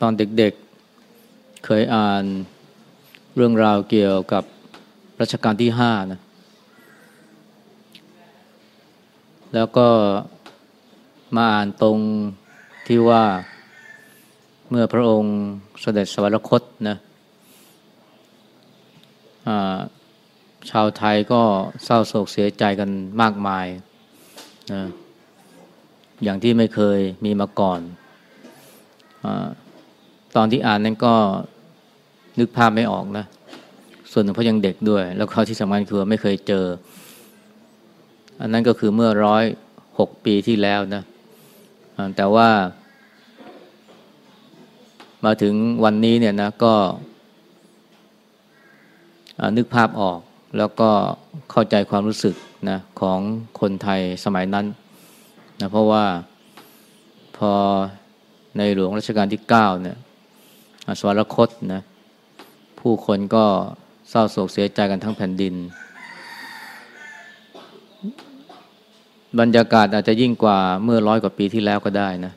ตอนเด็กๆเคยอ่านเรื่องราวเกี่ยวกับรัชกาลที่ห้านะ แล้วก็มาอ่านตรงที่ว่าเมื่อพระองค์เสด็จสวรรคตนะชาวไทยก็เศร้าโศกเสียใจกันมากมายนะอย่างที่ไม่เคยมีมาก่อนอ ตอนที่อ่านนั้นก็นึกภาพไม่ออกนะ ส่วนหนึ่งเพราะยังเด็กด้วย แล้วเขาที่สำคัญคือไม่เคยเจอ อันนั้นก็คือเมื่อร้อยหกปีที่แล้วนะ แต่ว่า มาถึงวันนี้เนี่ยนะก็นึกภาพออกแล้วก็เข้าใจความรู้สึกนะของคนไทยสมัยนั้นนะเพราะว่าพอในหลวงรัชกาลที่เก้าเนี่ย สวรรคตนะผู้คนก็เศร้าโศกเสียใจกันทั้งแผ่นดิน บรรยากาศอาจจะยิ่งกว่าเมื่อร้อยกว่าปีที่แล้วก็ได้นะ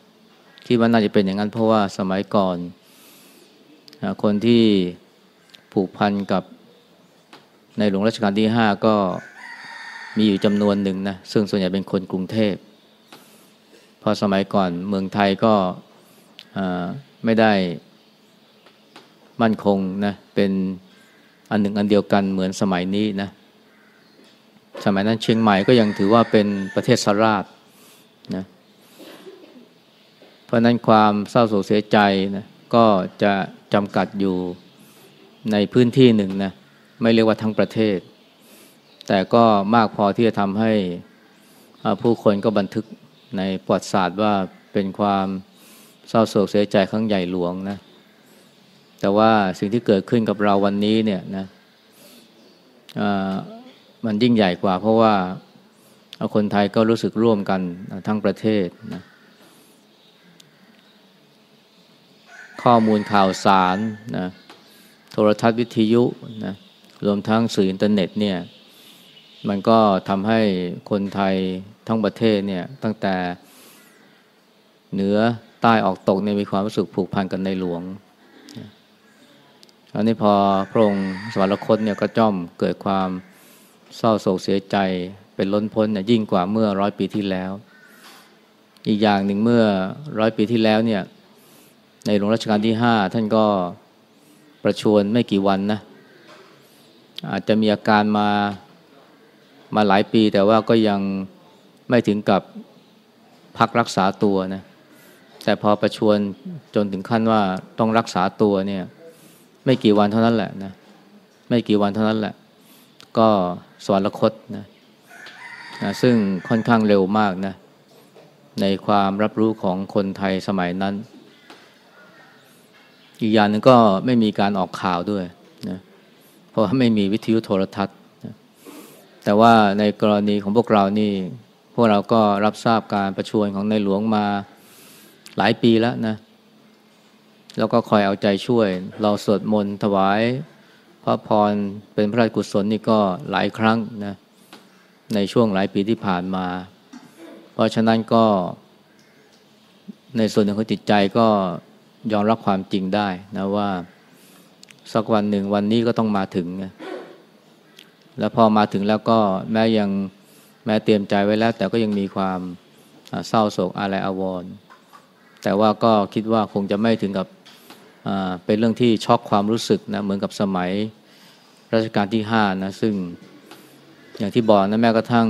คิดว่าน่าจะเป็นอย่างนั้นเพราะว่าสมัยก่อน คนที่ผูกพันกับในหลวงรัชกาลที่ห้าก็มีอยู่จำนวนหนึ่งนะซึ่งส่วนใหญ่เป็นคนกรุงเทพพอสมัยก่อนเมืองไทยก็ไม่ได้ มั่นคงนะเป็นอันหนึ่งอันเดียวกันเหมือนสมัยนี้นะสมัยนั้นเชียงใหม่ก็ยังถือว่าเป็นประเทศสราชนะเพราะนั้นความเศร้าโศกเสียใจนะก็จะจำกัดอยู่ในพื้นที่หนึ่งนะไม่เรียกว่าทั้งประเทศ แต่ก็มากพอที่จะทำให้ผู้คนก็บันทึกในประวัติศาสตร์ว่าเป็นความเศร้าโศกเสียใจครั้งใหญ่หลวงนะ แต่ว่าสิ่งที่เกิดขึ้นกับเราวันนี้เนี่ยนะมันยิ่งใหญ่กว่า เพราะว่าคนไทยก็รู้สึกร่วมกันทั้งประเทศนะข้อมูลข่าวสารนะโทรทัศน์วิทยุนะรวมทั้งสื่ออินเทอร์เน็ตเนี่ยมันก็ทำให้คนไทยทั้งประเทศเนี่ยตั้งแต่เหนือใต้ออกตกเนี่ยมีความรู้สึกผูกพันกันในหลวง อันนี้พอพระองค์สวรรคตเนี่ยก็จ้อมเกิดความเศร้าโศกเสียใจเป็นล้นพ้นเนี่ยยิ่งกว่าเมื่อร้อยปีที่แล้ว อีกอย่างหนึ่งเมื่อร้อยปีที่แล้วเนี่ยในหลวงรัชกาลที่ห้าท่านก็ประชวรไม่กี่วันนะอาจจะมีอาการมามาหลายปี แต่ว่าก็ยังไม่ถึงกับพักรักษาตัวนะแต่พอประชวรจนถึงขั้นว่าต้องรักษาตัวเนี่ย ไม่กี่วันเท่านั้นแหละนะไม่กี่วันเท่านั้นแหละ ก็สวรรคตนะนะซึ่งค่อนข้างเร็วมากนะ ในความรับรู้ของคนไทยสมัยนั้น อีกอย่างหนึ่งก็ไม่มีการออกข่าวด้วยนะเพราะว่าไม่มีวิทยุโทรทัศน์นะแต่ว่าในกรณีของพวกเรานี่ พวกเราก็รับทราบการประชวรของในหลวงมาหลายปีแล้วนะ แล้วก็คอยเอาใจช่วย เราสวดมนต์ถวายพระพรเป็นพระราชกุศลนี่ก็หลายครั้งนะในช่วงหลายปีที่ผ่านมา เพราะฉะนั้นก็ ในส่วนหนึ่งของจิตใจก็ยอมรับความจริงได้นะว่าสักวันหนึ่งวันนี้ก็ต้องมาถึงนะแล้วพอมาถึงแล้วก็แม้ยังแม้เตรียมใจไว้แล้ว แต่ก็ยังมีความเศร้าโศกอะไรอาวรณ์แต่ว่าก็คิดว่าคงจะไม่ถึงกับ เป็นเรื่องที่ช็อกความรู้สึกนะเหมือนกับสมัยรัชกาลที่ห้านะซึ่งอย่างที่บอกนะแม้กระทั่ง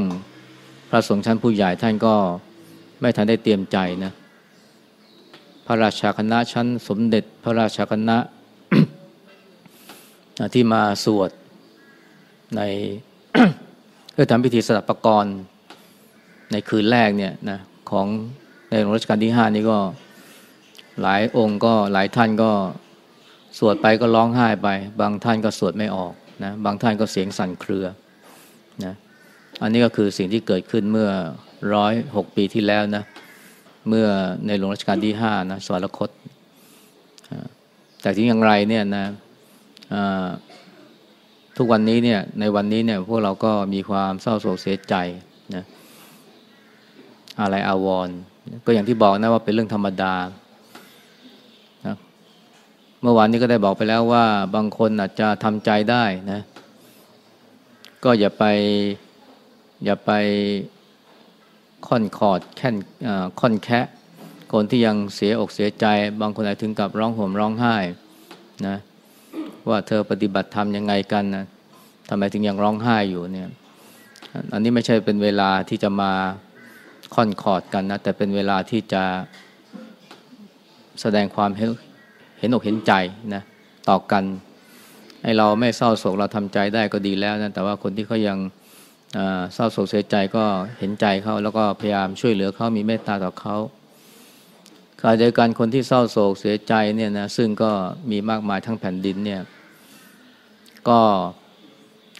พระสงฆ์ชั้นผู้ใหญ่ท่านก็ไม่ทันได้เตรียมใจนะพระราชาคณะชั้นสมเด็จพระราชาคณะที่มาสวดในเพื่อทำพิธีสดับประกรณ์ในคืนแรกเนี่ยนะของในหลวงรัชกาลที่ห้านี่ก็ หลายองค์ก็หลายท่านก็สวดไปก็ร้องไห้ไป บางท่านก็สวดไม่ออกนะบางท่านก็เสียงสั่นเครือนะอันนี้ก็คือสิ่งที่เกิดขึ้นเมื่อร้อยหกปีที่แล้วนะเมื่อในหลวงรัชกาลที่ห้านะสวรรคต แต่ที่อย่างไรเนี่ยนะทุกวันนี้เนี่ยในวันนี้เนี่ยพวกเราก็มีความเศร้าโศกเสียใจนะอะไรอาวรก็อย่างที่บอกนะว่าเป็นเรื่องธรรมดา เมื่อวานนี้ก็ได้บอกไปแล้วว่า บางคนอาจจะทำใจได้นะ ก็อย่าไป อย่าไปค่อนขอดแค่นค่อนแคะคนที่ยังเสียอกเสียใจ บางคนอาจถึงกับร้องห่มร้องไห้นะว่าเธอปฏิบัติธรรมยังไงกันนะทำไมถึงยังร้องไห้อยู่เนี่ย อันนี้ไม่ใช่เป็นเวลาที่จะมาค่อนขอดกันนะ แต่เป็นเวลาที่จะแสดงความ เห็นอกเห็นใจนะต่อกันให้เราไม่เศร้าโศกเราทำใจได้ก็ดีแล้วนะแต่ว่าคนที่เขายังเศร้าโศกเสียใจก็เห็นใจเขาแล้วก็พยายามช่วยเหลือเขามีเมตตาต่อเขาขณะเดียวกันคนที่เศร้าโศกเสียใจเนี่ยนะซึ่งก็มีมากมายทั้งแผ่นดินเนี่ยก็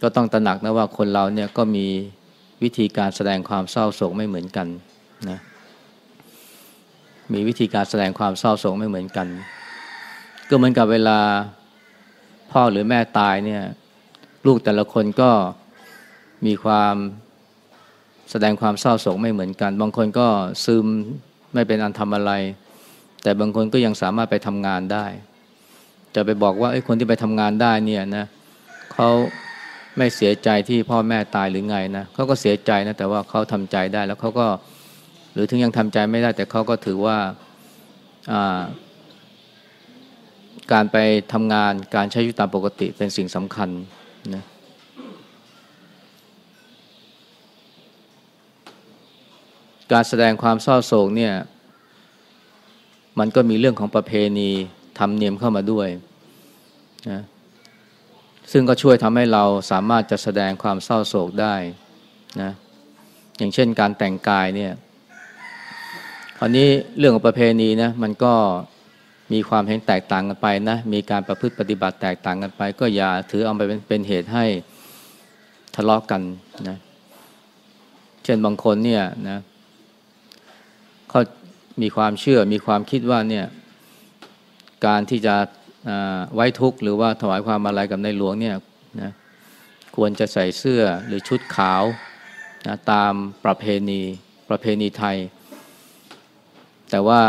ก็ต้องตระหนักนะว่าคนเราเนี่ยก็มีวิธีการแสดงความเศร้าโศกไม่เหมือนกันนะมีวิธีการแสดงความเศร้าโศกไม่เหมือนกัน ก็เหมือนกับเวลาพ่อหรือแม่ตายเนี่ย ลูกแต่ละคนก็มีความแสดงความเศร้าโศกไม่เหมือนกัน บางคนก็ซึมไม่เป็นอันทำอะไร แต่บางคนก็ยังสามารถไปทำงานได้ จะไปบอกว่าไอ้คนที่ไปทำงานได้เนี่ยนะเขาไม่เสียใจที่พ่อแม่ตายหรือไงนะเขาก็เสียใจนะแต่ว่าเขาทำใจได้แล้วเขาก็ หรือถึงยังทำใจไม่ได้ แต่เขาก็ถือว่า การไปทำงานการใช้ชีวิตตามปกติเป็นสิ่งสำคัญนะการแสดงความเศร้าโศกเนี่ย มันก็มีเรื่องของประเพณีธรรมเนียมเข้ามาด้วยนะซึ่งก็ช่วยทำให้เราสามารถจะแสดงความเศร้าโศกได้นะอย่างเช่นการแต่งกายเนี่ยคราวนี้เรื่องของประเพณีนะมันก็ มีความเห็นแตกต่างกันไปนะ มีการประพฤติปฏิบัติแตกต่างกันไป ก็อย่าถือเอาไปเป็นเป็นเหตุให้ทะเลาะกกันนะ เช่นบางคนเนี่ยนะเขามีความเชื่อ มีความคิดว่าเนี่ย การที่จะไว้ทุกข์หรือว่าถวายความอะไรกับในหลวงเนี่ยนะควรจะใส่เสื้อหรือชุดขาวนะตามประเพณีประเพณีไทย แต่ว่า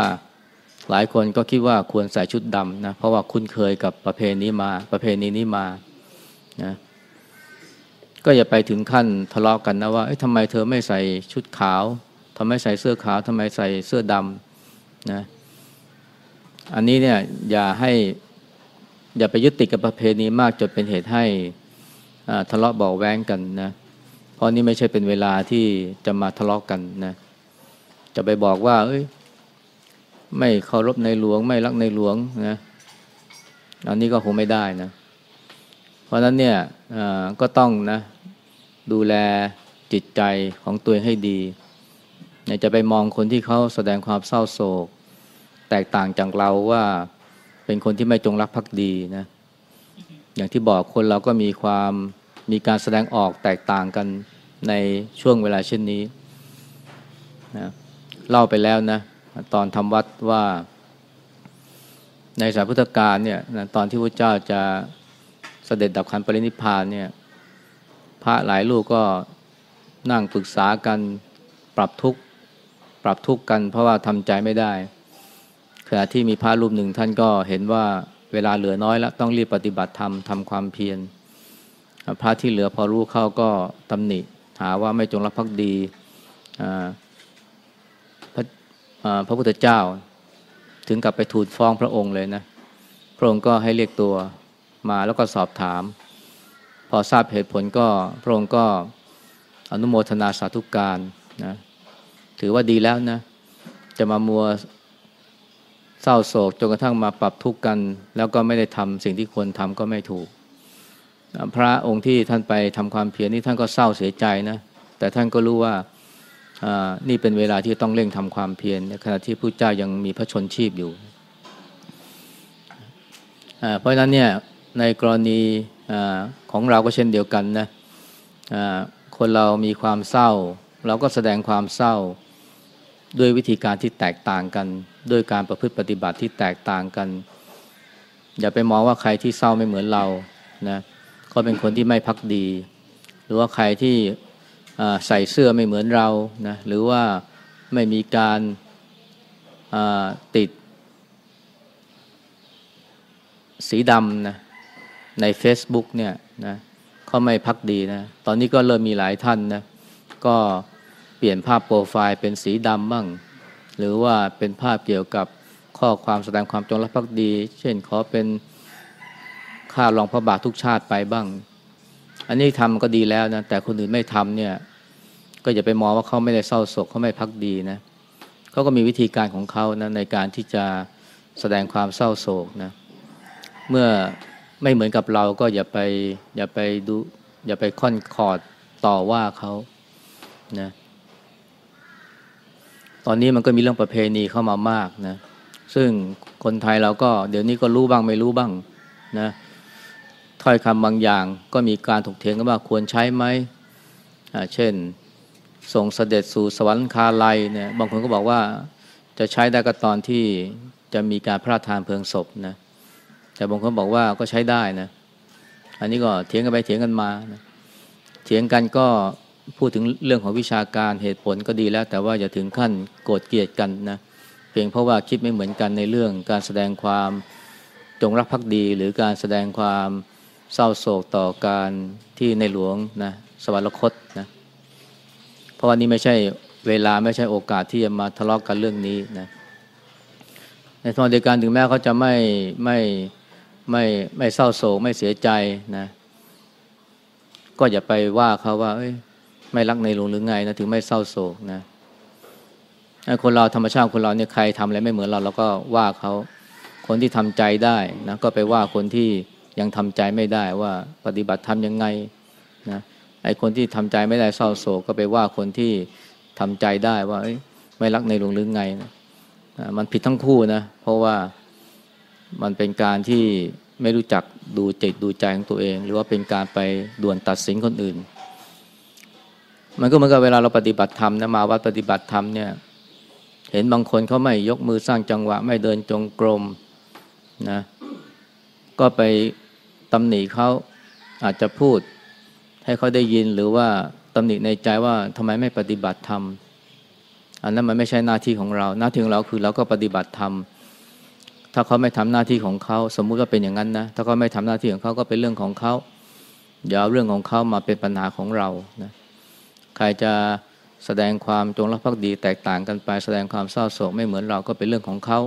หลายคนก็คิดว่าควรใส่ชุดดำนะเพราะว่าคุ้นเคยกับประเพณีมา ประเพณีนี้มานะก็อย่าไปถึงขั้นทะเลาะกกันนะว่าทำไมเธอไม่ใส่ชุดขาวทำไมใส่เสื้อขาวทำไมใส่เสื้อดำนะอันนี้เนี่ยอย่าให้อย่าไปยึดติดกับประเพณีมากจนเป็นเหตุให้ทะเลาะเบาแว้งกันนะเพราะนี่ไม่ใช่เป็นเวลาที่จะมาทะเลาะกกันนะจะไปบอกว่า เอ้ย ไม่เคารพในหลวง ไม่รักในหลวงนะอันนี้ก็คงไม่ได้นะ เพราะนั้นเนี่ยก็ต้องนะดูแลจิตใจของตัวเองให้ดีจะไปมองคนที่เขาแสดงความเศร้าโศก แตกต่างจากเราว่าเป็นคนที่ไม่จงรักภักดีนะอย่างที่บอกคนเราก็มีความมีการแสดงออกแตกต่างกันในช่วงเวลาเช่นนี้นะเล่าไปแล้วนะ ตอนทำวัดว่า ในสายพุทธกาลเนี่ยตอนที่พระเจ้าจะเสด็จดับขันปรินิพานเนี่ยพระหลายลูกก็นั่งปรึกษากันปรับทุกข์ปรับทุกข์กันเพราะว่าทำใจไม่ได้ขณะที่มีพระรูปหนึ่งท่านก็เห็นว่าเวลาเหลือน้อยแล้วต้องรีบปฏิบัติธรรมทำความเพียรพระที่เหลือพอรู้เข้าก็ตำหนิหาว่าไม่จงรักภักดีพระ พระพุทธเจ้า ถึงกับไปทูลฟ้องพระองค์เลยนะพระองค์ก็ให้เรียกตัวมาแล้วก็สอบถาม พอทราบเหตุผลก็พระองค์ก็อนุโมทนาสาธุการนะถือว่าดีแล้วนะ จะมามัวเศร้าโศกจนกระทั่งมาปรับทุกข์กัน แล้วก็ไม่ได้ทำสิ่งที่ควรทำก็ไม่ถูก พระองค์ที่ท่านไปทำความเพียรนี่ท่านก็เศร้าเสียใจนะ แต่ท่านก็รู้ว่า นี่เป็นเวลาที่ต้องเร่งทำความเพียรขณะที่พระเจ้ายังมีพระชนชีพอยู่ เพราะฉะนั้นเนี่ยในกรณีของเราก็เช่นเดียวกันนะคนเรามีความเศร้า เราก็แสดงความเศร้าด้วยวิธีการที่แตกต่างกัน ด้วยการประพฤติปฏิบัติที่แตกต่างกัน อย่าไปมองว่าใครที่เศร้าไม่เหมือนเรานะเขาเป็นคนที่ไม่พักดี หรือว่าใครที่ ใส่เสื้อไม่เหมือนเรานะหรือว่าไม่มีการติด สีดำนะใน Facebook เนี่ยนะเขาไม่พักดีนะ ตอนนี้ก็เริ่มมีหลายท่านนะก็เปลี่ยนภาพโปรไฟล์เป็นสีดำบ้าง หรือว่าเป็นภาพเกี่ยวกับข้อความแสดงความจงรักภักดี เช่นขอเป็นข้ารองพระบาททุกชาติไปบ้าง อันนี้ทำก็ดีแล้วนะ แต่คนอื่นไม่ทำเนี่ย ก็อย่าไปมองว่าเขาไม่ได้เศร้าโศกเขาไม่พักดีนะเขาก็มีวิธีการของเขานะในการที่จะแสดงความเศร้าโศกนะเมื่อไม่เหมือนกับเราก็อย่าไปอย่าไปดูอย่าไปค่อนคอร์ดต่อว่าเขานะตอนนี้มันก็มีเรื่องประเพณีเข้ามามากนะซึ่งคนไทยเราก็เดี๋ยวนี้ก็รู้บ้างไม่รู้บ้างนะถ้อยคำบางอย่างก็มีการถกเถียงกันว่าควรใช้ไหมเช่น ส่งเสด็จสู่สวรรคาลัยเนี่ยบางคนก็บอกว่าจะใช้ได้ก็ตอนที่จะมีการพระราชทานเพลิงศพนะแต่บางคนบอกว่าก็ใช้ได้นะอันนี้ก็เถียงกันไปเถียงกันมานะเถียงกันก็พูดถึงเรื่องของวิชาการเหตุผลก็ดีแล้ว แต่ว่าอย่าถึงขั้นโกรธเกลียดกันนะเพียงเพราะว่าคิดไม่เหมือนกันในเรื่องการแสดงความจงรักภักดี หรือการแสดงความเศร้าโศกต่อการที่ในหลวงนะสวรรคตนะ เพราะว่านี่ไม่ใช่เวลาไม่ใช่โอกาสที่จะมาทะเลาะกกันเรื่องนี้นะในทางเดียวกันถึงแม้เขาจะไม่ไม่ไม่ไม่เศร้าโศกไม่เสียใจนะ ก็อย่าไปว่าเขาว่าไม่รักในหลวงหรือไงนะถึงไม่เศร้าโศกนะคนเราธรรมชาติคนเราเนี่ยใครทำอะไรไม่เหมือนเราเราก็ว่าเขาคนที่ทำใจได้นะก็ไปว่าคนที่ยังทำใจไม่ได้ว่าปฏิบัติทำยังไงนะ ไอ้คนที่ทำใจไม่ได้เศร้าโศกก็ไปว่าคนที่ทำใจได้ว่าไม่รักในหลวงหรือไงนะมันผิดทั้งคู่นะ เพราะว่ามันเป็นการที่ไม่รู้จักดูจิตดูใจของตัวเอง หรือว่าเป็นการไปด่วนตัดสินคนอื่น มันก็เหมือนกับเวลาเราปฏิบัติธรรมนะมาวัดปฏิบัติธรรมเนี่ย เห็นบางคนเขาไม่ยกมือสร้างจังหวะ ไม่เดินจงกรมนะ ก็ไปตำหนิเขาอาจจะพูด ให้เขาได้ยินหรือว่าตำหนิในใจว่าทำไมไม่ปฏิบัติธรรมอันนั้นมันไม่ใช่หน้าที่ของเรา หน้าที่ของเราคือเราก็ปฏิบัติธรรมถ้าเขาไม่ทำหน้าที่ของเขาสมมุติว่าเป็นอย่างนั้นนะถ้าเขาไม่ทำหน้าที่ของเขาก็เป็นเรื่องของเขาอย่าเอาเรื่องของเขามาเป็นปัญหาของเรานะใครจะแสดงความจงรักภักดีแตกต่างกันไปแสดงความเศร้าโศกไม่เหมือนเราก็เป็นเรื่องของเขา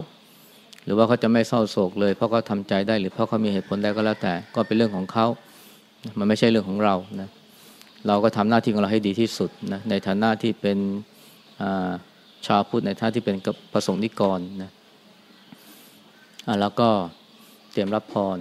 หรือว่าเขาจะไม่เศร้าโศกเลย เพราะเขาทาใจได้หรือเพราะเขามีเหตุผลได้ก็แล้วแต่ก็เป็นเรื่องของเขา มันไม่ใช่เรื่องของเรานะเราก็ทำหน้าที่ของเราให้ดีที่สุดนะในฐานะที่เป็นชาวพุทธในฐานะที่เป็นประสงค์นิกรนะแล้วก็เตรียมรับพร